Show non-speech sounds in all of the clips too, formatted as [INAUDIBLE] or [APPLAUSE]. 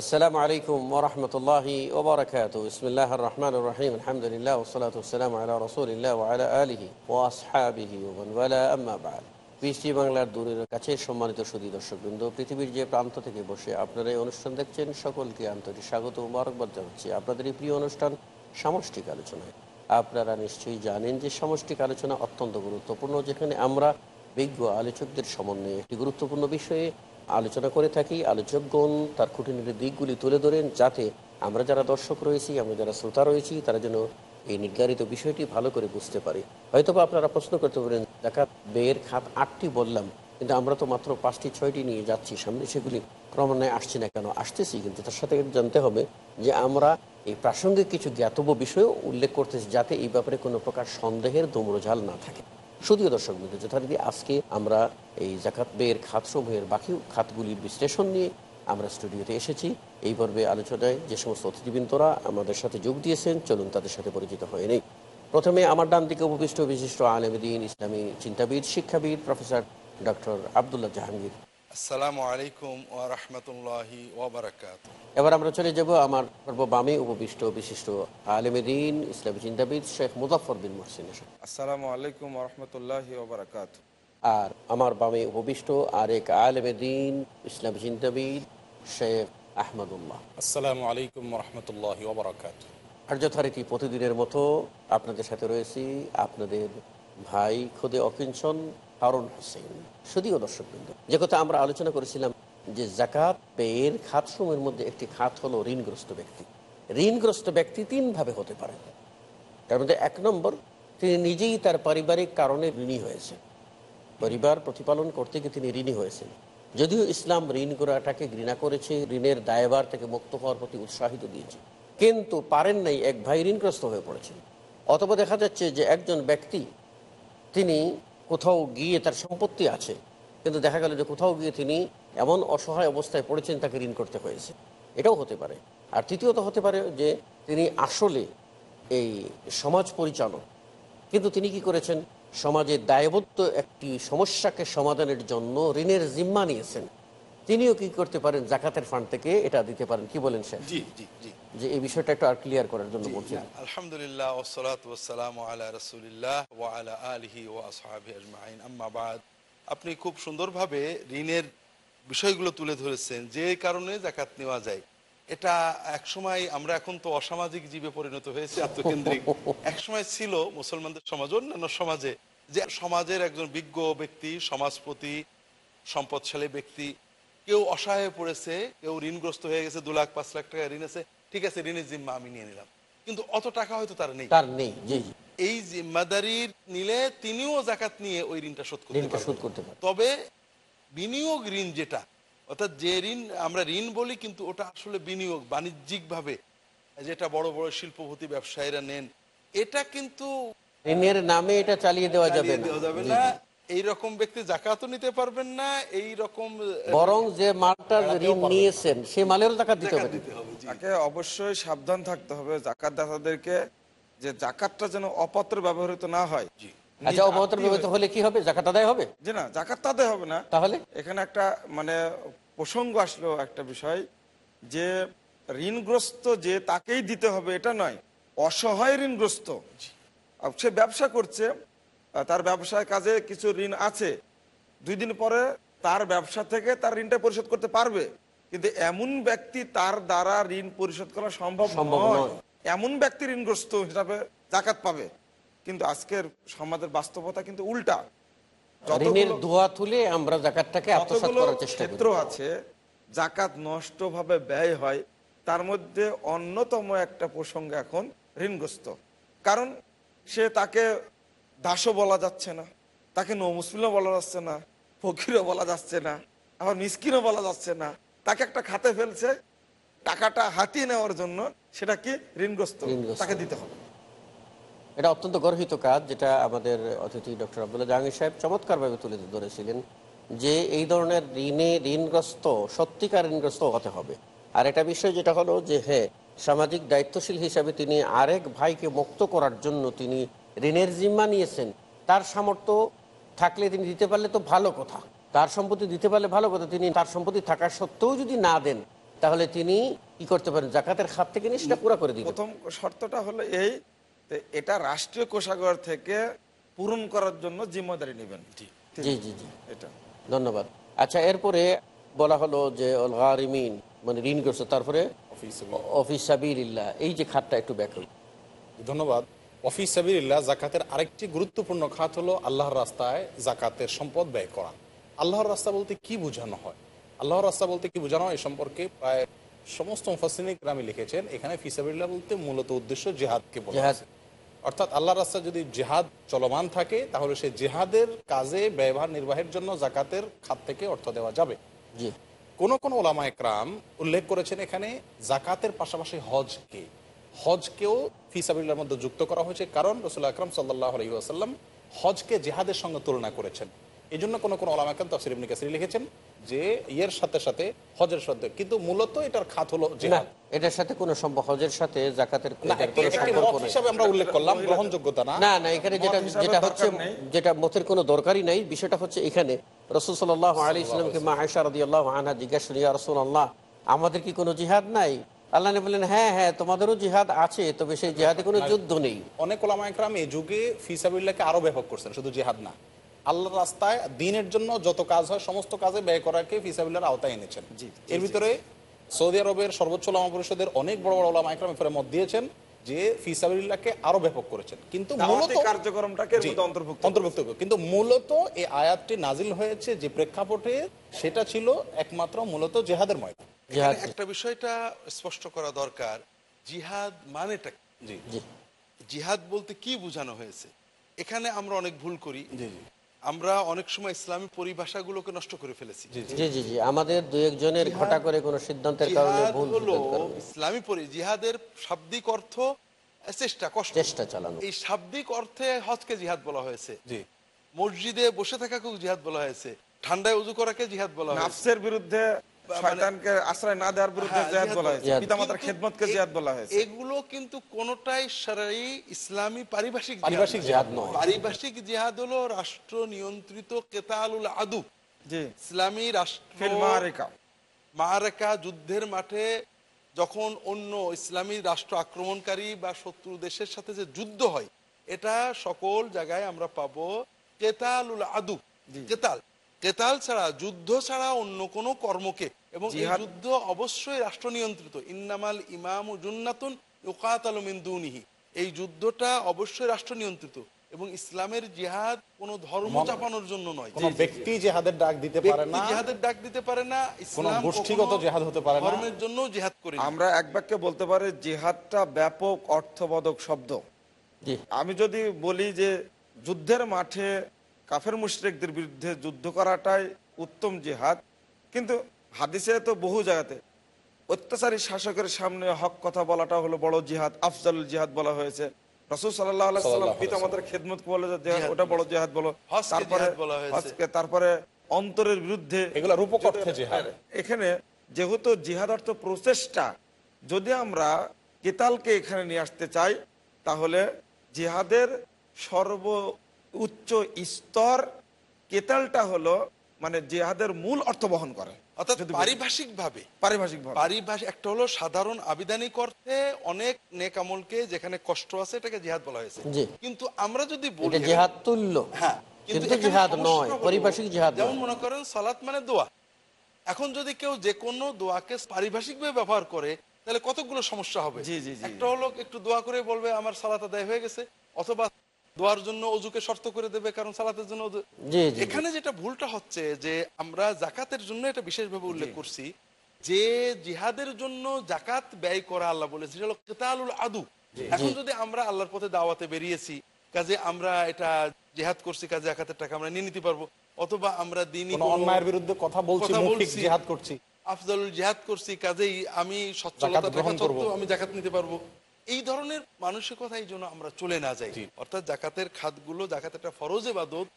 আসসালামু আলাইকুম ওরহমতুল্লাহি ওবরাকাত ইসমিল্লাহ রহমান রহিম আলহামদুলিল্লাহ ওসলাত সালাম আল্লাহ রসুলিল্লাহ আলা আলহি ও আসহাবিহি ওবানওয়ালা আম্মাবাদ পিসি বাংলার দূরের কাছে সম্মানিত সুদী দর্শকবৃন্দ, পৃথিবীর যে প্রান্ত থেকে বসে আপনারা এই অনুষ্ঠান দেখছেন, সকলকে আন্তরিক স্বাগত মুবারকবাদ জানাচ্ছি আপনাদের এই প্রিয় অনুষ্ঠান সামষ্টিক আলোচনায়। আপনারা নিশ্চয়ই জানেন যে সামষ্টিক আলোচনা অত্যন্ত গুরুত্বপূর্ণ, যেখানে আমরা বিজ্ঞ আলোচকদের সমন্বয়ে একটি গুরুত্বপূর্ণ বিষয়ে আলোচনা করে থাকি। আলোচকগণ তার খুঁটিনাটি দিকগুলি তুলে ধরেন যাতে আমরা যারা দর্শক রয়েছি, আমরা যারা শ্রোতা রয়েছি, তারা যেন এই নির্ধারিত বিষয়টি ভালো করে বুঝতে পারি। হয়তোবা আপনারা প্রশ্ন করতে পারেন, জাকাত বেয়ের খাত আটটি বললাম, কিন্তু আমরা তো মাত্র পাঁচটি, ছয়টি নিয়ে যাচ্ছি, সামনে সেগুলি ক্রমান্বয়ে আসছে না কেন? আসতেছি, কিন্তু তার সাথে জানতে হবে যে আমরা এই প্রাসঙ্গিক কিছু জ্ঞাতব্য বিষয়ও উল্লেখ করতেছি যাতে এই ব্যাপারে কোনো প্রকার সন্দেহের দোমরঝাল না থাকে। শুধুও দর্শক বিন্দু, যথারীতি আজকে আমরা এই জাকাত বেয়ের খাতসমূহের বাকি খাতগুলির বিশ্লেষণ নিয়ে আমরা স্টুডিওতে এসেছি। এই পর্বে আলোচনায় যে সমস্ত অতিথিবৃন্দরা আমাদের সাথে যোগ দিয়েছেন, চলুন তাদের সাথে পরিচিত হয়ে নেই। প্রথমে আমার ডান দিকে উপবিষ্ট বিশিষ্ট আলমদিন ইসলামী চিন্তাবিদ, শিক্ষাবিদ প্রফেসর ডক্টর আবদুল্লাহ জাহাঙ্গীর। আসসালামু আলাইকুম ও রহমতুল্লাহি ওবরাকাত এবার আমরা চলে যাব আমার পর্ব বামে উপবিষ্ট বিশিষ্ট আলমদিন ইসলামী চিন্তাবিদ শেখ মুজাফর বিন মহসিন আসসালামু আলাইকুম রহমতুল্লাহ ওবরাকাত আর আমার বামে উপবিষ্ট আরেক আলেম দিন ইসলাম চিন্তাবিদ শেখ আহমদুল্লাহ। আসসালামু আলাইকুম রহমতুল্লাহ ওবরাকাত আর যথারীতি প্রতিদিনের মতো আপনাদের সাথে রয়েছি আপনাদের ভাই খুদে অকিঞ্চন হারুন হোসেন। শুধুও দর্শকবৃন্দ। যে কথা আমরা আলোচনা করেছিলাম যে জাকাত পেয়ের খাত খাতসমূহের মধ্যে একটি খাত হলো ঋণগ্রস্ত ব্যক্তি। ঋণগ্রস্ত ব্যক্তি তিনভাবে হতে পারে। তার মধ্যে এক নম্বর, তিনি নিজেই তার পারিবারিক কারণে ঋণী হয়েছে পরিবার প্রতিপালন করতে গিয়ে তিনি ঋণী হয়েছেন। যদিও ইসলাম ঋণ করাটাকে ঘৃণা করেছে, ঋণের দায়বার থেকে মুক্ত হওয়ার প্রতি উৎসাহিত দিয়েছে। কিন্তু পারেন নাই, এক ভাই ঋণগ্রস্ত হয়ে পড়েছেন। অথবা দেখা যাচ্ছে যে একজন ব্যক্তি, তিনি কোথাও গিয়ে তার সম্পত্তি আছে, কিন্তু দেখা গেল যে কোথাও গিয়ে তিনি এমন অসহায় অবস্থায় পড়েছেন, তাকে ঋণ করতে হয়েছে। এটাও হতে পারে। আর তৃতীয়ত হতে পারে যে তিনি আসলে এই সমাজ পরিচালক। কিন্তু তিনি কি করেছেন? সমাজের দায়বদ্ধ একটি সমস্যাকে সমাধানের জন্য ঋণের জিম্মা নিয়েছেন। তিনিও কি করতে পারেন? জাকাতের ফান্ড থেকে এটা দিতে পারেন। কি বলেন স্যার? জি জি জি। যে এই বিষয়টা একটু আর ক্লিয়ার করার জন্য বলছেন আলহামদুলিল্লাহ ওসলাত আলা রসুলিল্লাহ ও আলা আলহি ও আসহাবি আজমাইন। আম্মাবাদ আপনি খুব সুন্দরভাবে ঋণের বিষয়গুলো তুলে ধরেছেন যে কারণে জাকাত নেওয়া যায়। এটা একসময় আমরা এখন তো অসামাজিক জীবে পরিণত হয়েছে আত্মকেন্দ্রিক। [LAUGHS] একসময় ছিল মুসলমানদের সমাজ অন্যান্য সমাজে যে সমাজের একজন বিজ্ঞ ব্যক্তি সমাজপতি সম্পদশালী ব্যক্তি কেউ অসহায় পড়েছে কেউ ঋণগ্রস্ত হয়ে গেছে দু লাখ পাঁচ লাখ টাকা ঋণ আছে। ঠিক আছে ঋণের জিম্মা আমি নিয়ে নিলাম। কিন্তু অত টাকা হয়তো তার নেই। তার নেই জি এই জিম্মাদারি নিলে তিনিও জাকাত নিয়ে ওই ঋণটা শোধ করতে শোধ করতে পারে তবে বিনিয়োগ ঋণ যেটা অর্থাৎ যে ঋণ আমরা ঋণ বলি কিন্তু ওটা আসলে বিনিয়োগ বাণিজ্যিক ভাবে যেটা বড় বড় শিল্পপতি ব্যবসায়ীরা নেন এটা কিন্তু ঋণের নামে এটা চালিয়ে দেওয়া যাবে না। দেওয়া যাবে না। জি। এই রকম ব্যক্তি জাকাতও নিতে পারবেন না এই রকম বরং যে মালটার ঋণ নিয়েছেন সেই মালেরও টাকা দিতে হবে। জাকাত দিতে হবে তাকে অবশ্যই সাবধান থাকতে হবে জাকাত দাতাদেরকে যে জাকাতটা যেন অপাত্র ব্যবহৃত না হয়। জি। আচ্ছা অবহতর ব্যবহৃত হলে কি হবে? জাকাত আদায় হবে? যে না জাকাত তাদের হবে না। তাহলে? এখানে একটা মানে প্রসঙ্গ আসলো একটা বিষয় যে ঋণগ্রস্ত যে তাকেই দিতে হবে এটা নয় অসহায় ঋণগ্রস্ত। সে ব্যবসা করছে তার ব্যবসায় কাজে কিছু ঋণ আছে। দুই দিন পরে তার ব্যবসা থেকে তার ঋণটা পরিশোধ করতে পারবে। কিন্তু এমন ব্যক্তি তার দ্বারা ঋণ পরিশোধ করা সম্ভব নয়। এমন ব্যক্তি ঋণগ্রস্ত হিসাবে জাকাত পাবে। কিন্তু আজকের সমাজের বাস্তবতা কিন্তু উল্টা। ক্ষেত্র আছে জাকাত নষ্টভাবে ব্যয় হয় তার মধ্যে অন্যতম একটা প্রসঙ্গ এখন ঋণগ্রস্ত। কারণ সে তাকে দাসও বলা যাচ্ছে না তাকে নমুসলিমও বলা যাচ্ছে না ফকিরও বলা যাচ্ছে না আবার মিসকিনও বলা যাচ্ছে না। তাকে একটা খাতে ফেলছে টাকাটা হাতিয়ে নেওয়ার জন্য সেটা কি? ঋণগ্রস্ত। তাকে দিতে হবে। এটা অত্যন্ত গর্হিত কাজ যেটা আমাদের অতিথি ডক্টর আবদুল্লাহ জাহাঙ্গীর সাহেব চমৎকারভাবে তুলে ধরেছিলেন যে এই ধরনের ঋণে ঋণগ্রস্ত সত্যিকার ঋণগ্রস্ত হতে হবে। আর এটা বিষয় যেটা হলো যে হ্যাঁ সামাজিক দায়িত্বশীল হিসাবে তিনি আরেক ভাইকে মুক্ত করার জন্য তিনি ঋণের জিম্মা নিয়েছেন তার সামর্থ্য থাকলে তিনি দিতে পারলে তো ভালো কথা। তার সম্পত্তি দিতে পারলে ভালো কথা তিনি তার সম্পত্তি থাকার সত্ত্বেও যদি না দেন তাহলে তিনি কি করতে পারেন? জাকাতের খাত থেকে নিয়ে সেটা পুরা করে দিবেন। প্রথম শর্তটা হলো এই এটা রাষ্ট্রীয় কোষাগার থেকে পূরণ করার জন্য জিম্মাদারি নেবেন। জি। জি জি এটা। ধন্যবাদ। আচ্ছা এরপরে বলা হলো যে অলগারিমিন মানে ঋণগ্রস্ত তারপরে অফিস অফিস সাবিরিল্লাহ এই যে খাতটা একটু ব্যাখ্যা ধন্যবাদ। অফিস সাবিল্লাহ জাকাতের আরেকটি গুরুত্বপূর্ণ খাত হলো আল্লাহর রাস্তায় জাকাতের সম্পদ ব্যয় করা। আল্লাহর রাস্তা বলতে কি বোঝানো হয়? আল্লাহর রাস্তা বলতে কি বোঝানো হয়? এ সম্পর্কে প্রায় সমস্ত মুফাসিনিক গ্রামে লিখেছেন। এখানে ফিসাবিল্লাহ বলতে মূলত উদ্দেশ্য জেহাদকে বলা। অর্থাৎ আল্লাহর রাস্তা যদি জেহাদ চলমান থাকে তাহলে সে জেহাদের কাজে ব্যবহার নির্বাহের জন্য জাকাতের খাত থেকে অর্থ দেওয়া যাবে। কোন কোন ওলামা একরাম উল্লেখ করেছেন এখানে জাকাতের পাশাপাশি হজকে হজকেও ফিসাবিল্লার মধ্যে যুক্ত করা হয়েছে। কারণ রসুল আকরম সাল্লাহ আলহিহাসাল্লাম হজকে জেহাদের সঙ্গে তুলনা করেছেন। এই জন্য কোনো কোনো একরাম তফসির ইবনে কাসির লিখেছেন যে ইয়ের সাথে সাথে হজের সাথে কিন্তু মূলত এটার খাত হলো জেহাদ। এটার সাথে কোনো সম্ভব হজের সাথে জাকাতের কোনো সম্পর্ক হিসাবে আমরা উল্লেখ করলাম গ্রহণযোগ্যতা না। না না এখানে যেটা যেটা হচ্ছে যেটা মতের কোনো দরকারই নাই বিষয়টা হচ্ছে এখানে। রসুল সাল্লাহ আলী ইসলামকে মা আয়সা রদি আল্লাহ আনহা জিজ্ঞাসা ইয়া রসুল আল্লাহ আমাদের কি কোনো জিহাদ নাই? আল্লাহ বললেন হ্যাঁ হ্যাঁ তোমাদেরও জিহাদ আছে তবে সেই জিহাদে কোনো যুদ্ধ নেই। অনেক ওলামাইকরাম এই যুগে ফিসাবিল্লাহকে আরও ব্যাপক করছেন শুধু জেহাদ না। আল্লাহর রাস্তায় দিনের জন্য যত কাজ হয় সমস্ত কাজে ব্যয় করাকে ফিসাবিল্লাহর আওতায় এনেছেন। এর ভিতরে সৌদি আরবের সর্বোচ্চ ওলামা পরিষদের অনেক বড় বড় ওলামা একরাম এরপরে মত দিয়েছেন যে ফিসাবিল্লাহকে আরও ব্যাপক করেছেন। কিন্তু মূলত কার্যক্রমটাকে অন্তর্ভুক্ত অন্তর্ভুক্ত। করবে। কিন্তু মূলত এই আয়াতটি নাজিল হয়েছে যে প্রেক্ষাপটে সেটা ছিল একমাত্র মূলত জেহাদের ময়দান। এখানে একটা বিষয়টা স্পষ্ট করা দরকার। জিহাদ মানেটা কি? জি জি। জিহাদ বলতে কি বোঝানো হয়েছে? এখানে আমরা অনেক ভুল করি। জি জি। আমরা অনেক সময় ইসলামী পরিভাষাগুলোকে নষ্ট করে ফেলেছি। জি জি। জি জি। জি আমাদের দু একজনের ঘটা করে কোনো সিদ্ধান্তের কারণে ভুল হলো ইসলামী পরি জিহাদের শাব্দিক অর্থ চেষ্টা কষ্ট। চেষ্টা চালানো। এই শাব্দিক অর্থে হজকে জিহাদ বলা হয়েছে। জি। মসজিদে বসে থাকাকেও জিহাদ বলা হয়েছে। ঠান্ডায় উজু করাকে জিহাদ বলা হয়েছে। নাফসের বিরুদ্ধে শয়তানকে আশ্রয় না দেওয়ার বিরুদ্ধে হ্যাঁ, জিহাদ বলা হয়েছে পিতামাতার খেদমতকে জিহাদ বলা হয়েছে। এগুলো কিন্তু কোনটাই ইসলামী পারিভাষিক পারিভাষিক জিহাদ নয়। পারিভাষিক জিহাদ হলো রাষ্ট্র নিয়ন্ত্রিত কেতালুল আদু। জি। ইসলামী রাষ্ট্র মারিকা মারেকা যুদ্ধের মাঠে যখন অন্য ইসলামী রাষ্ট্র আক্রমণকারী বা শত্রু দেশের সাথে যে যুদ্ধ হয় এটা সকল জায়গায় আমরা পাবো কেতালুল আদু। কেতাল। কেতাল ছাড়া যুদ্ধ ছাড়া অন্য কোনো কর্মকে। এবং যুদ্ধ অবশ্যই রাষ্ট্র নিয়ন্ত্রিত ইন্নামাল ইমাম জুন্নাতুন ইউকাতালু মিন দুনিহি। এই যুদ্ধটা অবশ্যই রাষ্ট্র নিয়ন্ত্রিত এবং ইসলামের জিহাদ কোন ধর্ম চাপানোর জন্য নয়। কোন ব্যক্তি জেহাদের ডাক দিতে পারে না। জিহাদের ডাক দিতে পারে না ইসলাম গোষ্ঠীগত জিহাদ হতে পারে না। ধর্মের জন্য জিহাদ করে আমরা এক বাক্যে বলতে পারি জিহাদটা ব্যাপক অর্থবোধক শব্দ। আমি যদি বলি যে যুদ্ধের মাঠে কাফের মুশরিকদের বিরুদ্ধে যুদ্ধ করাটাই উত্তম জিহাদ। কিন্তু হাদিসে তো বহু জায়গাতে অত্যাচারী শাসকের সামনে হক কথা বলাটা হলো বড় জিহাদ আফজালুল জিহাদ বলা হয়েছে। রসুল সাল্লাহ সাল্লাম পিতা মাতার খেদমত বলে ওটা বড় জিহাদ বলো। তারপরে তারপরে অন্তরের বিরুদ্ধে। এখানে যেহেতু জিহাদ অর্থ প্রচেষ্টা যদি আমরা কেতালকে এখানে নিয়ে আসতে চাই তাহলে জিহাদের সর্ব উচ্চ স্তর কেতালটা হলো মানে জিহাদের মূল অর্থ বহন করে। অর্থাৎ পারিভাষিক ভাবে পারিভাষিক পারিভাষিক একটা হলো সাধারণ আবিধানিক অর্থে অনেক নেক আমলকে যেখানে কষ্ট আছে এটাকে জিহাদ বলা হয়েছে। কিন্তু আমরা যদি বলি জিহাদ তুল্য। হ্যাঁ কিন্তু জিহাদ নয় হলো- জিহাদ যেমন মনে করেন সালাত মানে দোয়া। এখন যদি কেউ যে কোনো দোয়াকে পারিভাষিক ভাবে ব্যবহার করে তাহলে কতগুলো সমস্যা হবে? জি, জি, জি। একটা হলো একটু দোয়া করে বলবে আমার সালাত আদায় হয়ে গেছে। অথবা দোয়ার জন্য অজুকে শর্ত করে দেবে কারণ সালাতের জন্য। এখানে যেটা ভুলটা হচ্ছে যে আমরা জাকাতের জন্য এটা বিশেষভাবে উল্লেখ করছি যে জিহাদের জন্য জাকাত ব্যয় করা আল্লাহ বলেছে। সেটা হলো কেতালুল আদু। এখন যদি আমরা আল্লাহর পথে দাওয়াতে বেরিয়েছি কাজে আমরা এটা জেহাদ করছি কাজে জাকাতের টাকা আমরা নিয়ে নিতে পারব অথবা আমরা দিনই অন্যায়ের বিরুদ্ধে কথা বলছি। জিহাদ করছি। আফজালুল জিহাদ করছি কাজেই আমি সচ্ছলতা থাকা সত্ত্বেও আমি জাকাত নিতে পারব। এই ধরনের মানসিকতা এই জন্য আমরা চলে না যাই। অর্থাৎ জাকাতের খাতগুলো জাকাত একটা ফরজ এবাদত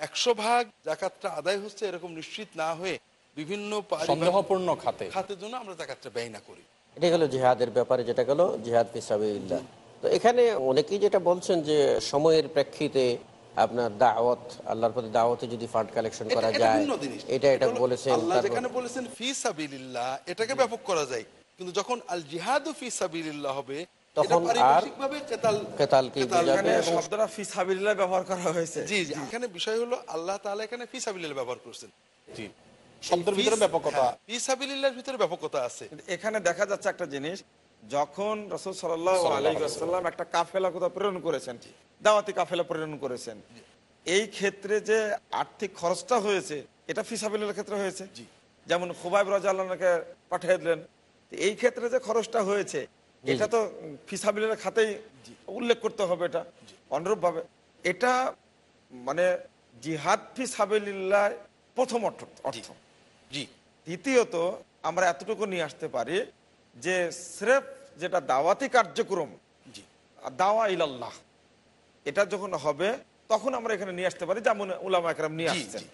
একশো ভাগ জাকাতটা আদায় হচ্ছে এরকম নিশ্চিত না হয়ে বিভিন্ন সন্দেহপূর্ণ খাতে। খাতের জন্য আমরা জাকাতটা ব্যয় না করি। এটা গেল জিহাদের ব্যাপারে যেটা গেল জিহাদ ফিসাবিল্লাহ তো এখানে অনেকেই যেটা বলছেন যে সময়ের প্রেক্ষিতে আপনার দাওয়াত আল্লাহর প্রতি দাওয়াতে যদি ফান্ড কালেকশন করা যায় এটা এটা বলেছেন আল্লাহ যেখানে বলেছেন ফি সাবিলিল্লাহ এটাকে ব্যাপক করা যায়। কিন্তু যখন আল জিহাদু ফি সাবিলিল্লাহ হবে তখন আর কেতালকে বোঝাবে এবং- শব্দটা ফিসাবিল্লাহ ব্যবহার করা হয়েছে। জি জি এখানে বিষয় হলো আল্লাহ তাআলা এখানে ফি সাবিলিল্লাহ ব্যবহার করছেন। জি। শব্দের ভিতরে ব্যাপকতা। হ্যাঁ, ফি সাবিলিল্লাহর ভিতরে ব্যাপকতা আছে। এখানে দেখা যাচ্ছে একটা জিনিস যখন রসুল সাল্লাহ আলাইসাল্লাম একটা কাফেলা কোথাও প্রেরণ করেছেন? দাওয়াতি কাফেলা প্রেরণ করেছেন। এই ক্ষেত্রে যে আর্থিক খরচটা হয়েছে এটা ফিসাবিলের ক্ষেত্রে হয়েছে? যেমন খুবাইব রাজাকে পাঠিয়ে দিলেন। এই ক্ষেত্রে যে খরচটা হয়েছে এটা তো ফিসাবিলের খাতেই উল্লেখ করতে হবে এটা অনুরূপ ভাবে এটা মানে জিহাদ ফিসাবিল্লাহ প্রথম অর্থ অর্থ। জি। দ্বিতীয়ত আমরা এতটুকু নিয়ে আসতে পারি যে স্রেফ যেটা দাওয়াতি কার্যক্রম জি। দাওয়া ইলাল্লাহ এটা যখন হবে তখন আমরা এখানে নিয়ে আসতে পারি যেমন উলামা একরাম নিয়ে আসছেন।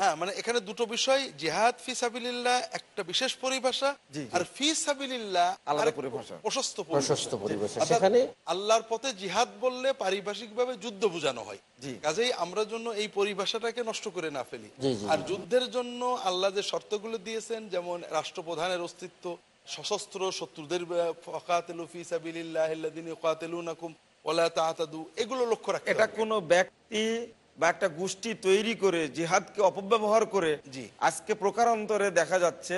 হ্যাঁ মানে এখানে দুটো বিষয় জিহাদ ফি সাবিলিল্লাহ একটা বিশেষ পরিভাষা। আর ফি সাবিলিল্লাহ আলাদা পরিভাষা। প্রশস্ত প্রশস্ত পরিভাষা। সেখানে আল্লাহর পথে জিহাদ বললে পারিভাষিকভাবে যুদ্ধ বোঝানো হয়। কাজেই আমরা জন্য এই পরিভাষাটাকে নষ্ট করে না ফেলি। আর যুদ্ধের জন্য আল্লাহ যে শর্তগুলো দিয়েছেন যেমন রাষ্ট্রপ্রধানের অস্তিত্ব সশস্ত্র শত্রুদের এগুলো লক্ষ্য রাখতে এটা কোনো ব্যক্তি বা একটা গোষ্ঠী তৈরি করে জিহাদকে অপব্যবহার করে জি। আজকে প্রকারান্তরে দেখা যাচ্ছে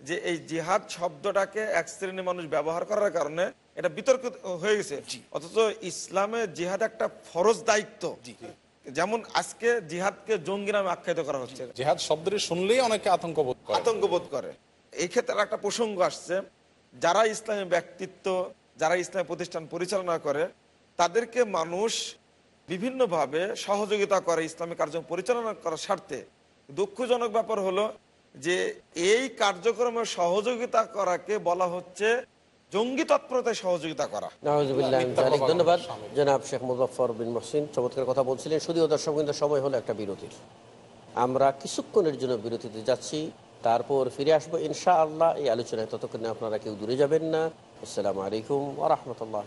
যে এই জিহাদ শব্দটাকে এক শ্রেণির মানুষ ব্যবহার করার কারণে এটা বিতর্ক হয়ে গেছে। জি। অথচ ইসলামে জিহাদ একটা ফরজ দায়িত্ব। জি। যেমন আজকে জিহাদকে জঙ্গি নামে আখ্যায়িত করা হচ্ছে। জেহাদ শব্দটি শুনলেই অনেকে আতঙ্ক বোধ করে। আতঙ্ক বোধ করে। এই ক্ষেত্রে একটা প্রসঙ্গ আসছে। যারা ইসলামী ব্যক্তিত্ব যারা ইসলামী প্রতিষ্ঠান পরিচালনা করে তাদেরকে মানুষ বিভিন্নভাবে সহযোগিতা করে ইসলামী কার্য পরিচালনা করার স্বার্থে দুঃখজনক ব্যাপার হলো যে এই কার্যক্রমে সহযোগিতা করাকে বলা হচ্ছে জঙ্গি তৎপরতায় সহযোগিতা করা। ধন্যবাদ। জনাব শেখ মুজফর বিন মহসিন চমৎকার কথা বলছিলেন। শুধুও দর্শক কিন্তু সময় হলো একটা বিরতির। আমরা কিছুক্ষণের জন্য বিরতিতে যাচ্ছি। তারপর ফিরে আসব ইনশা আল্লাহ এই আলোচনায় ততক্ষণে আপনারা কেউ দূরে যাবেন না। আসসালামু আলাইকুম ওরহমতুল্লাহ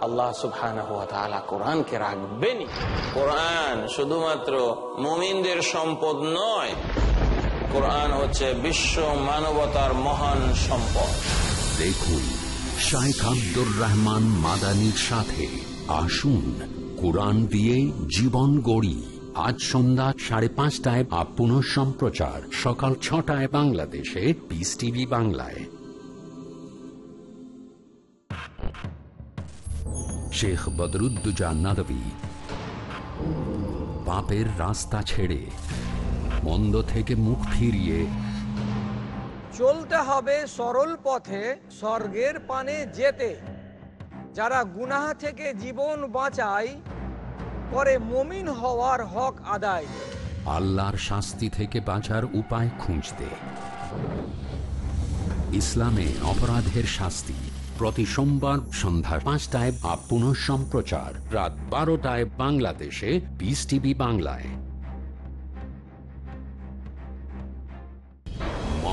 আল্লাহ তাআলা কোরআনকে রাখবেনই। কোরআন শুধুমাত্র মুমিনদের সম্পদ নয়, কোরআন হচ্ছে বিশ্ব মানবতার মহান সম্পদ। দেখুন, শাইখ আব্দুর রহমান মাদানির সাথে আসুন, কোরআন দিয়ে জীবন গড়ি। আজ সন্ধ্যা সাড়ে পাঁচটায় আপ পুনঃ সম্প্রচার, সকাল ছটায় বাংলাদেশে পিস টিভি বাংলায়। শেখ বদরুদ্দুজা নদভী পাপের রাস্তা ছেড়ে মন্দ থেকে মুখ ফিরিয়ে। চলতে হবে সরল পথে স্বর্গের পানে যেতে। যারা গুনাহ থেকে জীবন বাঁচায় করে মমিন হওয়ার হক আদায়। আল্লাহর শাস্তি থেকে বাঁচার উপায় খুঁজতে। ইসলামে অপরাধের শাস্তি। প্রতি সোমবার সন্ধ্যা পাঁচটায় আপ পুনঃ সম্প্রচার রাত বারোটায় বাংলাদেশে বিস টিভি বাংলায়।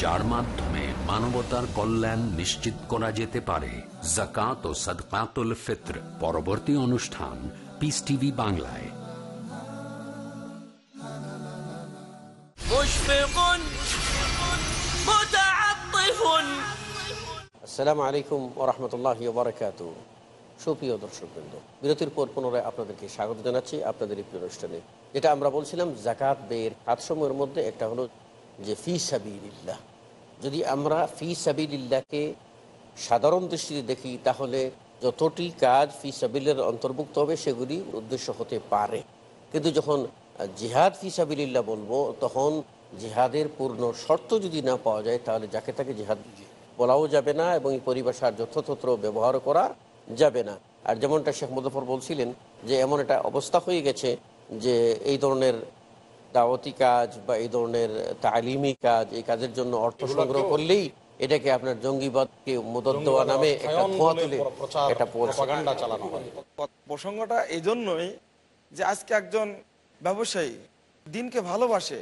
যার মাধ্যমে মানবতার কল্যাণ নিশ্চিত করা যেতে পারে। জাকাত ও সদকাতুল ফিত্র পরবর্তী অনুষ্ঠান পিস টিভি বাংলায়। আসসালামু আলাইকুম ওরহমতুল্লাহ বারকাত সুপ্রিয় দর্শকবৃন্দ বিরতির পর পুনরায় আপনাদেরকে স্বাগত জানাচ্ছি আপনাদের এই অনুষ্ঠানে যেটা আমরা বলছিলাম জাকাত বেয়ের হাতসমূহের মধ্যে একটা হলো যে ফি সাবিল্লাহ যদি আমরা ফি সাবিল্লাহকে সাধারণ দৃষ্টিতে দেখি, তাহলে যতটি কাজ ফি সাবিলের অন্তর্ভুক্ত হবে সেগুলি উদ্দেশ্য হতে পারে। কিন্তু যখন জিহাদ ফি সাবিল্লাহ বলব, তখন জিহাদের পূর্ণ শর্ত যদি না পাওয়া যায়, তাহলে যাকে তাকে জিহাদ বলাও যাবে না এবং এই পরিভাষার যথাযথ ব্যবহার করা যাবে না। আর যেমনটা শেখ মুজফর বলছিলেন যে, এমন একটা অবস্থা হয়ে গেছে যে, এই ধরনের দাওয়াতি কাজ বা এই ধরনের তালিমি কাজ এই কাজের জন্য অর্থ সংগ্রহ করলেই এটাকে আপনার জঙ্গিবাদকে মদত দেওয়া নামে একটা ধোঁয়া তুলে এটা চালানো প্রসঙ্গটা এই জন্যই যে আজকে একজন ব্যবসায়ী দিনকে ভালোবাসে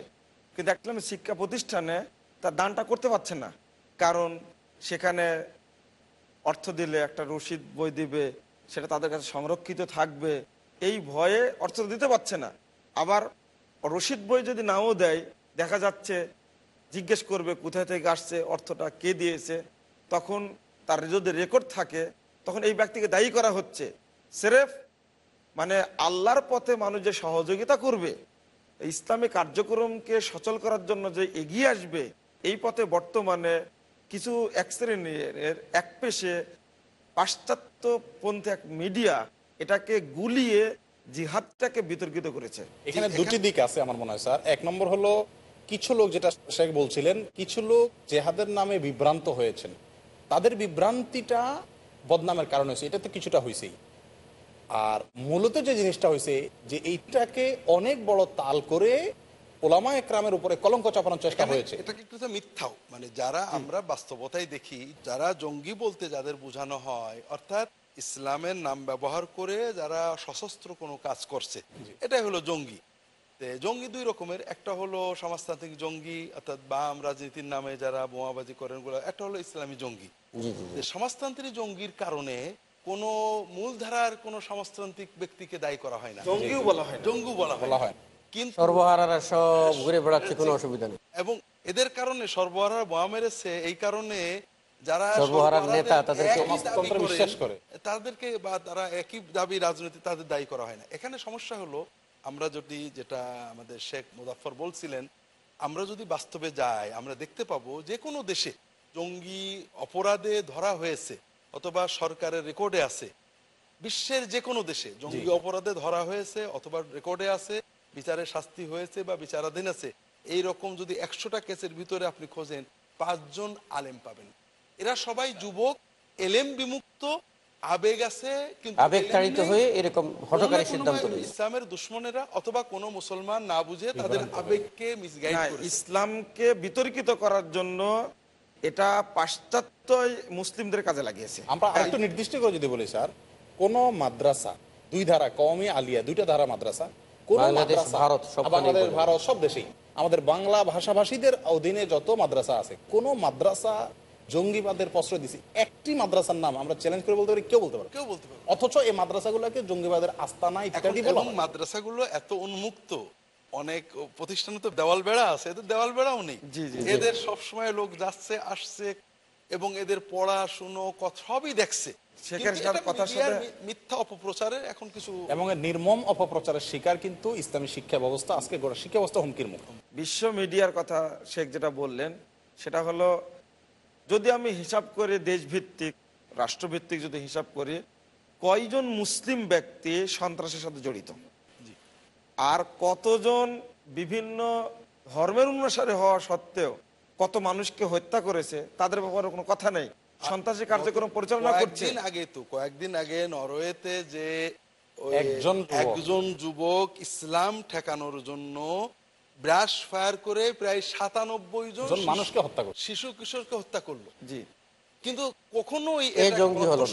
কিন্তু একটা শিক্ষা প্রতিষ্ঠানে তার দানটা করতে পারছে না। কারণ সেখানে অর্থ দিলে একটা রসিদ বই দিবে সেটা তাদের কাছে সংরক্ষিত থাকবে এই ভয়ে অর্থ দিতে পারছে না। আবার রসিদ বই যদি নাও দেয়, দেখা যাচ্ছে জিজ্ঞেস করবে কোথায় থেকে আসছে, অর্থটা কে দিয়েছে, তখন তার যদি রেকর্ড থাকে, তখন এই ব্যক্তিকে দায়ী করা হচ্ছে। সেরেফ মানে আল্লাহর পথে মানুষ যে সহযোগিতা করবে ইসলামী কার্যক্রমকে সচল করার জন্য যে এগিয়ে আসবে, এই পথে বর্তমানে কিছু এক শ্রেণির এক পেশে পাশ্চাত্যপন্থী এক মিডিয়া এটাকে গুলিয়ে জিহাদটাকে বিতর্কিত করেছে। এখানে দুটি দিক আছে আমার মনে হয় স্যার। এক নম্বর হলো কিছু লোক যেটা শেখ বলছিলেন কিছু লোক জেহাদের নামে বিভ্রান্ত হয়েছেন। তাদের বিভ্রান্তিটা বদনামের কারণ হয়েছে। এটা তো কিছুটা হয়েছেই আর মূলত যে জিনিসটা হয়েছে যে এইটাকে অনেক বড় তাল করে ওলামা একরামের উপরে কলঙ্ক চাপানোর চেষ্টা হয়েছে। এটা কিন্তু একটা মিথ্যাও। মানে যারা আমরা বাস্তবতায় দেখি যারা জঙ্গি বলতে যাদের বোঝানো হয় অর্থাৎ ইসলামের নাম ব্যবহার করে যারা সশস্ত্র কোনো কাজ করছে। এটাই হলো জঙ্গি। জঙ্গি দুই রকমের। একটা হলো সমাজতান্ত্রিক জঙ্গি অর্থাৎ বাম রাজনীতির নামে যারা বোমাবাজি করেন একটা হলো ইসলামী জঙ্গি। সমাজতান্ত্রিক জঙ্গির কারণে কোন মূলধারার কোনো সমাজতান্ত্রিক ব্যক্তিকে দায়ী করা হয় না। জঙ্গিও বলা হয়। জঙ্গু বলা হয় বলা হয় কিন্তু সর্বহারারা সব ঘুরে বেড়াচ্ছে কোনো অসুবিধা নেই। এবং এদের কারণে সর্বহারার বোমা মেরেছে এই কারণে যারা সর্বহারার নেতা তাদেরকে বিশ্বাস করে। বা তারা একই দাবি রাজনীতি তাদের দায়ী করা হয় না। এখানে সমস্যা হলো আমরা যদি যেটা আমাদের শেখ মুজাফর বলছিলেন আমরা যদি বাস্তবে যাই আমরা দেখতে পাবো যে কোনো দেশে জঙ্গি অপরাধে ধরা হয়েছে অথবা সরকারের রেকর্ডে আছে। বিশ্বের যে কোনো দেশে জঙ্গি অপরাধে ধরা হয়েছে অথবা রেকর্ডে আছে বিচারের শাস্তি হয়েছে বা বিচারাধীন আছে। এই রকম যদি একশোটা কেসের ভিতরে আপনি খোঁজেন পাঁচজন আলেম পাবেন। এরা সবাই যুবক এলেম বিমুক্ত আবেগ আছে কিন্তু আবেগ এলেম তাড়িত নেই। হয়ে এরকম হঠকারী সিদ্ধান্ত নিয়েছে। ইসলামের দুশ্মনেরা অথবা কোনো মুসলমান না বুঝে তাদের আবেগকে মিসগাইড ইসলামকে বিতর্কিত করার জন্য এটা পাশ্চাত্য মুসলিমদের কাজে লাগিয়েছে। আমরা আরেকটু নির্দিষ্ট করে যদি বলি স্যার কোন মাদ্রাসা দুই ধারা কওমি আলিয়া দুইটা ধারা মাদ্রাসা কোন মাদ্রাসা ভারত বাংলাদেশ ভারত সব দেশেই আমাদের বাংলা ভাষাভাষীদের অধীনে যত মাদ্রাসা আছে কোন মাদ্রাসা জঙ্গিবাদের প্রশ্রয় দিছি। একটি মাদ্রাসার নাম আমরা চ্যালেঞ্জ করে বলতে পারি কেউ বলতে পারে কেউ বলতে পারবে না। অথচ এই মাদ্রাসাগুলোকে জঙ্গিবাদের আস্তানা ইত্যাদি বলা এবং হয়। মাদ্রাসাগুলো এত উন্মুক্ত অনেক প্রতিষ্ঠানে তো দেওয়াল বেড়া আছে এদের দেওয়াল বেড়াও নেই। জি, জি, এদের সবসময় লোক যাচ্ছে আসছে এবং এদের পড়াশুনো সবই দেখছে। শেখের কিন্তু সাথে এটা কথার মিডিয়ার সাথে- মি- মিথ্যা অপপ্রচারের এখন কিছু এবং নির্মম অপপ্রচারের শিকার কিন্তু ইসলামী শিক্ষা ব্যবস্থা আজকে গোটা শিক্ষা ব্যবস্থা হুমকির মুখ। বিশ্ব মিডিয়ার কথা শেখ যেটা বললেন সেটা হলো যদি আমি হিসাব করে দেশভিত্তিক রাষ্ট্রভিত্তিক যদি হিসাব করি কয়জন মুসলিম ব্যক্তি সন্ত্রাসের সাথে জড়িত? আর কতজন বিভিন্ন ধর্মের অনুসারে হওয়া সত্ত্বেও কত মানুষকে হত্যা করেছে তাদের ব্যাপারে কোনো কথা নেই? সন্ত্রাসী কার্যক্রম পরিচালনা করছে? আগে তো কয়েকদিন আগে নরওয়েতে যে একজন একজন যুবক ইসলাম ঠেকানোর জন্য ব্রাশ ফায়ার করে প্রায় সাতানব্বই জন জন মানুষকে হত্যা করছে। শিশু কিশোরকে হত্যা করল। জি। কিন্তু কখনোই জঙ্গি হলো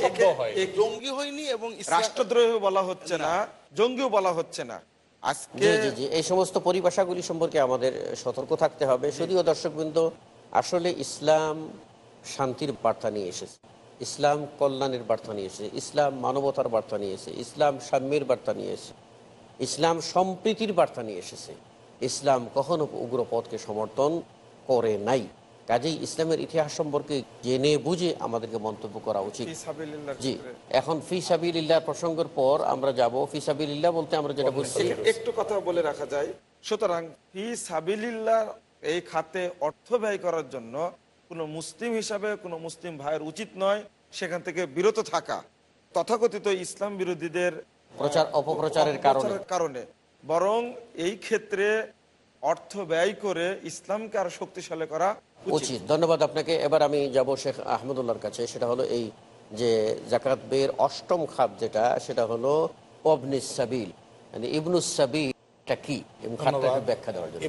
জঙ্গি হয়নি এবং ইসলাম- রাষ্ট্রদ্রোহী বলা হচ্ছে না জঙ্গিও বলা হচ্ছে না। আজকে জি জি জি। এই সমস্ত পরিভাষাগুলি সম্পর্কে আমাদের সতর্ক থাকতে হবে। যদিও দর্শকবৃন্দ আসলে ইসলাম শান্তির বার্তা নিয়ে এসেছে। ইসলাম কল্যাণের বার্তা নিয়ে এসেছে। ইসলাম মানবতার বার্তা নিয়ে এসেছে। ইসলাম সাম্যের বার্তা নিয়ে এসেছে। ইসলাম সম্প্রীতির বার্তা নিয়ে এসেছে। ইসলাম কখনো উগ্রপথকে সমর্থন করে নাই। কাজেই ইসলামের ইতিহাস সম্পর্কে জেনে বুঝে আমাদেরকে মন্তব্য করা উচিত। জি। এখন ফিসাবিল্লাহ প্রসঙ্গের পর আমরা যাব। ফিসাবিল্লাহ বলতে আমরা যেটা বুঝছি। একটু কথা বলে রাখা যায়। সুতরাং ফি সাবিলিল্লাহ এই খাতে অর্থ ব্যয় করার জন্য কোনো মুসলিম হিসাবে কোনো মুসলিম ভাইয়ের উচিত নয় সেখান থেকে বিরত থাকা। তথাকথিত ইসলাম বিরোধীদের প্রচার অপপ্রচারের কারণে। বরং এই ক্ষেত্রে অর্থ ব্যয় করে ইসলামকে আরও শক্তিশালী করা উচিত। ধন্যবাদ আপনাকে। এবার আমি যাব শেখ আহমদুল্লাহর কাছে। সেটা হলো এই যে জাকাত বের অষ্টম খাত যেটা সেটা হলো অবনিস সাবিল। মানে ইবনুস সাবিল কি? এবং খাতটা একটু ব্যাখ্যা দেওয়ার জন্য।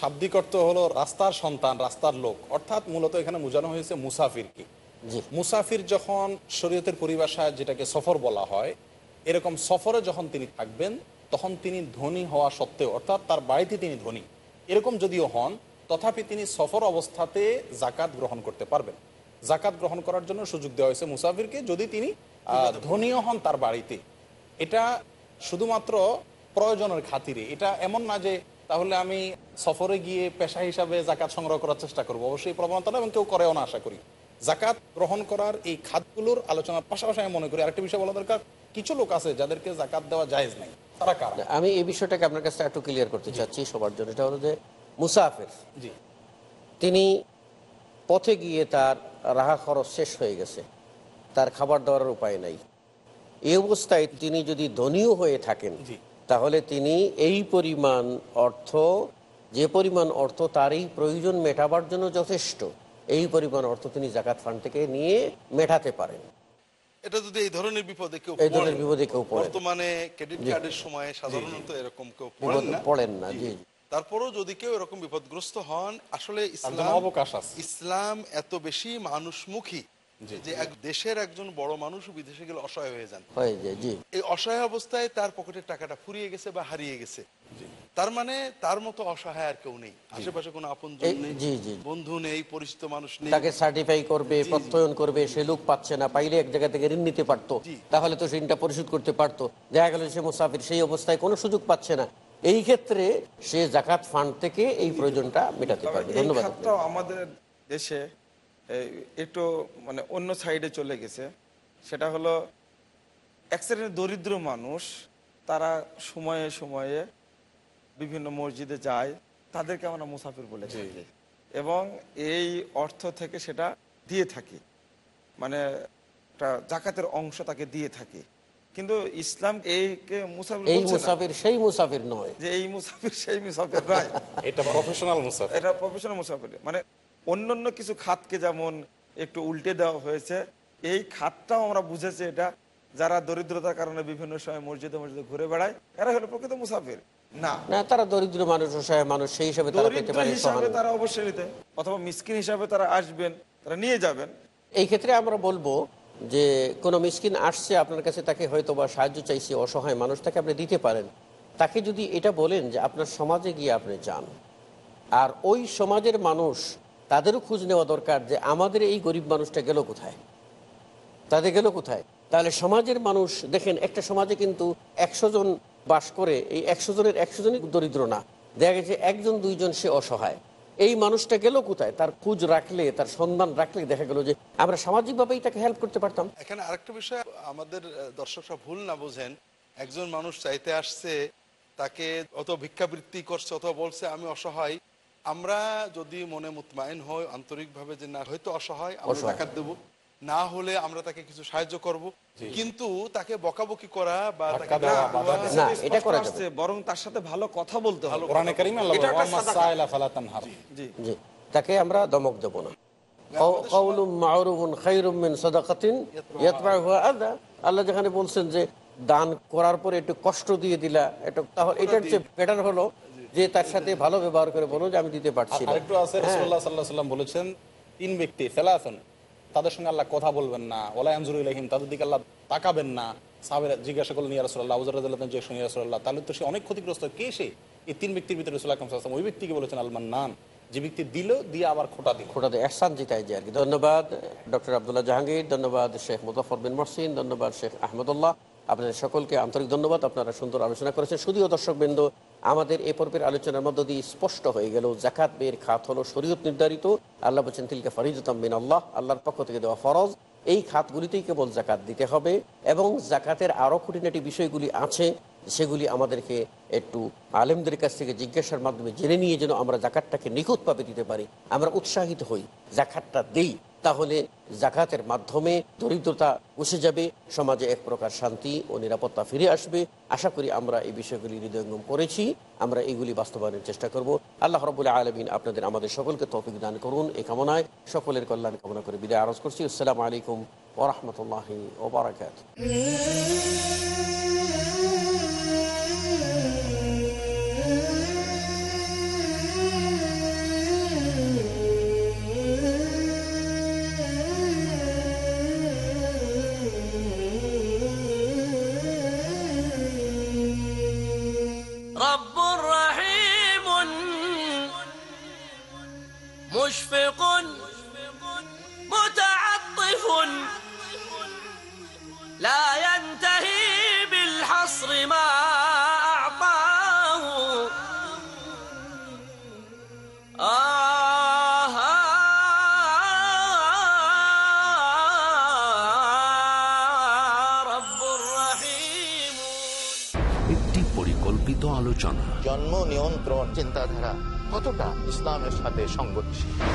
শাব্দিক অর্থ হলো রাস্তার সন্তান রাস্তার লোক। অর্থাৎ মূলত এখানে বোঝানো হয়েছে মুসাফিরকে মুসাফির যখন শরীয়তের পরিভাষায় যেটাকে সফর বলা হয় এরকম সফরে যখন তিনি থাকবেন তখন তিনি ধনী হওয়া সত্ত্বেও, অর্থাৎ তার বাড়িতে তিনি ধনী, এরকম যদিও হন, তথাপি তিনি সফর অবস্থাতে জাকাত গ্রহণ করতে পারবেন। জাকাত গ্রহণ করার জন্য সুযোগ দেওয়া হয়েছে মুসাফিরকে, যদি তিনি ধনীও হন তার বাড়িতে। এটা শুধুমাত্র প্রয়োজনের খাতিরে, এটা এমন না যে তাহলে আমি সফরে গিয়ে পেশা হিসাবে জাকাত সংগ্রহ করার চেষ্টা করব, অবশ্যই প্রবণতা এবং কেউ করেও না, আশা করি। জাকাত গ্রহণ করার এই খাতগুলোর আলোচনার পাশাপাশি আমি মনে করি আরেকটা বিষয় বলা দরকার, কিছু লোক আছে যাদেরকে জাকাত দেওয়া জায়েজ নাই। আমি এই বিষয়টাকে আপনার কাছে একটু ক্লিয়ার করতে চাচ্ছি সবার জন্য। এটা হলো যে মুসাফির। জি। তিনি পথে গিয়ে তার রাহা খরচ শেষ হয়ে গেছে। তার খাবার দাবার উপায় নাই। এই অবস্থায় তিনি যদি ধনীও হয়ে থাকেন তাহলে তিনি এই পরিমাণ অর্থ যে পরিমাণ অর্থ তার এই প্রয়োজন মেটাবার জন্য যথেষ্ট। এই পরিমাণ অর্থ তিনি জাকাত ফান্ড থেকে নিয়ে মেটাতে পারেন। এটা যদি এই ধরনের বিপদে কেউ এই ধরনের বিপদে কেউ পড়ে। বর্তমানে ক্রেডিট কার্ডের সময় সাধারণত এরকম কেউ পড়েন না। পড়েন না, জি। তারপরেও যদি কেউ এরকম বিপদগ্রস্ত হন আসলে ইসলাম অবকাশ আছে। ইসলাম এত বেশি মানুষমুখী যে এক দেশের একজন বড় মানুষ বিদেশে গেলে অসহায় হয়ে যান। হয়ে যায় জি। এই অসহায় অবস্থায় তার পকেটের টাকাটা ফুরিয়ে গেছে বা হারিয়ে গেছে। তার মানে তার মতো অসহায় আর কেউ নেই। আশেপাশে কোনো আপন নেই জি, জি। বন্ধু নেই পরিচিত মানুষ নেই। তাকে সার্টিফাই করবে প্রত্যয়ন করবে সে লোক পাচ্ছে না পাইলে এক জায়গা থেকে ঋণ নিতে পারতো। তাহলে তো ঋণটা পরিশোধ করতে পারতো। দেখা গেল সে মুসাফির সেই অবস্থায় কোনো সুযোগ পাচ্ছে না। এই ক্ষেত্রে সে জাকাত ফান্ড থেকে এই প্রয়োজনটা মেটাতে পারবে। ধন্যবাদ আমাদের দেশে একটু মানে অন্য সাইডে চলে গেছে। সেটা হলো এক দরিদ্র মানুষ তারা সময়ে সময়ে বিভিন্ন মসজিদে যায় তাদেরকে আমরা মুসাফির বলে থাকি। এবং এই অর্থ থেকে সেটা দিয়ে থাকি। মানে একটা জাকাতের অংশ তাকে দিয়ে থাকি। কিন্তু ইসলাম এইকে মুসাফির এই মুসাফির সেই মুসাফির নয়। যে এই মুসাফির সেই মুসাফির নয়। এটা প্রফেশনাল মুসাফির। এটা প্রফেশনাল মুসাফির। মানে অন্যান্য কিছু খাতকে যেমন একটু উল্টে দেওয়া হয়েছে এই খাতটাও আমরা বুঝেছি এটা যারা দরিদ্রতার কারণে বিভিন্ন সময় মসজিদে মসজিদে ঘুরে বেড়ায় এরা হলো প্রকৃত মুসাফির। না। তারা দরিদ্র মানুষ অসহায় মানুষ সেই হিসাবে তারা পেতে পারে তারা অবশ্যই নিতে অথবা মিসকিন হিসাবে তারা আসবেন তারা নিয়ে যাবেন। এই ক্ষেত্রে আমরা বলব যে কোনো মিসকিন আসছে আপনার কাছে তাকে হয়তো বা সাহায্য চাইছে অসহায় মানুষ তাকে আপনি দিতে পারেন। তাকে যদি এটা বলেন যে আপনার সমাজে গিয়ে আপনি যান। আর ওই সমাজের মানুষ তাদেরও খোঁজ নেওয়া দরকার যে আমাদের এই গরিব মানুষটা গেল কোথায়? তাদের গেল কোথায়? তাহলে সমাজের মানুষ দেখেন একটা সমাজে কিন্তু একশো জন বাস করে এই একশো জনের একশো জনই দরিদ্র না। দেখা গেছে একজন দুইজন সে অসহায়। এই মানুষটা গেল কোথায়? তার খোঁজ রাখলে তার সন্ধান রাখলে দেখা গেল যে আমরা সামাজিকভাবেই তাকে হেল্প করতে পারতাম। এখানে আরেকটা বিষয় আমাদের দর্শকরা ভুল না বোঝেন। একজন মানুষ চাইতে আসছে তাকে অত ভিক্ষাবৃত্তি করছে অথবা বলছে আমি অসহায়। আমরা যদি মনে মুতমাইন হই আন্তরিকভাবে যে না হয়তো অসহায় আমরা। টাকা দেবো। না হলে আমরা তাকে কিছু সাহায্য করব। কিন্তু তাকে বকাবকি করা বা এটা করা যাবে বরং তার সাথে ভালো কথা বলতে হবে। কোরআনে কারিমে আল্লাহ এটা তাকে আমরা দমক দেব না। মিন আল্লাহ যেখানে বলছেন যে দান করার পরে একটু কষ্ট দিয়ে দিলা একটু তাহলে এটার চেয়ে বেটার হলো যে তার সাথে ভালো ব্যবহার করে বলো যে আমি দিতে পারছি না। হ্যাঁ। সাল্লাহ সাল্লাম বলেছেন তিন ব্যক্তি ফেলাফেন তাদের সঙ্গে আল্লাহ কথা বলবেন না। ওলা আনজুর ইলাহিম তাদের দিকে আল্লাহ তাকাবেন না। সাহাবের জিজ্ঞাসা করলেন, ইয়া রসুল্লাহ আবুজার যে শুনি রসুল্লাহ তাহলে তো সে অনেক ক্ষতিগ্রস্ত। কে সে? এই তিন ব্যক্তির ভিতরে রসুল্লাহ আকরাম ওয়াসাল্লাম ওই ব্যক্তিকে বলেছেন আলমান নান যে ব্যক্তি দিল, দিয়ে আবার খোটা দিল। খোটাতে এহসান জিতাই যে আর কি ধন্যবাদ, ডক্টর আবদুল্লাহ জাহাঙ্গীর। ধন্যবাদ, শেখ মুজাফর বিন মহসিন। ধন্যবাদ, শেখ আহমদুল্লাহ। আপনাদের সকলকে আন্তরিক ধন্যবাদ। আপনারা সুন্দর আলোচনা করেছেন। শুধুও দর্শক বৃন্দ আমাদের এ পর্বের আলোচনার মধ্য দিয়ে স্পষ্ট হয়ে গেল জাকাত বের খাত হলো শরীয়ত নির্ধারিত। আল্লাহ বলছেন, তিলকে ফরিজতাম বিন আল্লাহ আল্লাহর পক্ষ থেকে দেওয়া ফরজ। এই খাতগুলিতেই কেবল জাকাত দিতে হবে এবং জাকাতের আরও খুঁটিনাটি বিষয়গুলি আছে, সেগুলি আমাদেরকে একটু আলেমদের কাছ থেকে জিজ্ঞাসার মাধ্যমে জেনে নিয়ে যেন আমরা জাকাতটাকে নিখুঁতভাবে দিতে পারি। আমরা উৎসাহিত হই জাকাতটা দেই। তাহলে জাকাতের মাধ্যমে দরিদ্রতা বসে যাবে, সমাজে এক প্রকার শান্তি ও নিরাপত্তা ফিরে আসবে। আশা করি আমরা এই বিষয়গুলি হৃদয়ঙ্গম করেছি। আমরা এগুলি বাস্তবায়নের চেষ্টা করব। আল্লাহ রবুল্লাহ আলমিন আপনাদের, আমাদের সকলকে তৌফিক দান করুন এই কামনায়। সকলের কল্যাণ কামনা করে বিদায় আরজ করছি। আসসালামু আলাইকুম ওরহমতুল্লাহ ওবরাকাত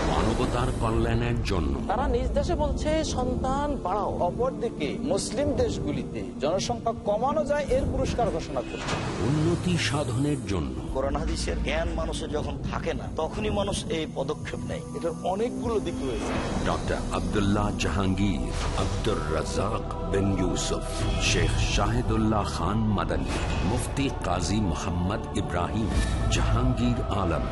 মানবতার কল্যাণের জন্য। তারা নিজ দেশে বলছে সন্তান বাড়াও। অপরদিকে মুসলিম দেশগুলিতে জনসংখ্যা কমানো যায় এর পুরস্কার ঘোষণা করছে। উন্নতি সাধনের জন্য। কোরআন জ্ঞান মানুষের যখন থাকে না তখনই মানুষ এই পদক্ষেপ নেয়। এটার অনেকগুলো দিক রয়েছে। ডক্টর আব্দুল্লাহ জাহাঙ্গীর আব্দুর রাজাক বিন ইউসুফ শেখ শাহিদুল্লাহ খান মাদানী মুফতি কাজী মোহাম্মদ ইব্রাহিম জাহাঙ্গীর আলম।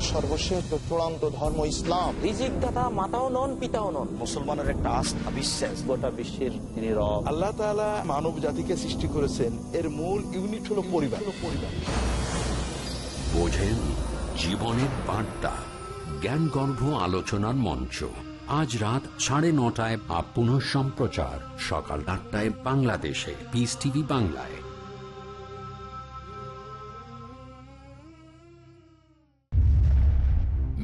সর্বশেষ চূড়ান্ত ধর্ম ইসলাম রিজিক দাতা মাতাও নন পিতাও নন। মুসলমানের একটা আস্থা বিশ্বাস। গোটা বিশ্বের তিনি রব। আল্লাহ তাআলা মানব জাতিকে সৃষ্টি করেছেন। এর মূল ইউনিট হলো পরিবার। পরিবার বোঝেন জীবনের বার্তা জ্ঞানগর্ভ আলোচনার মঞ্চ। আজ রাত সাড়ে নটায় বা পুনঃ সম্প্রচার সকাল আটটায় বাংলাদেশে। পিস টিভি বাংলায়।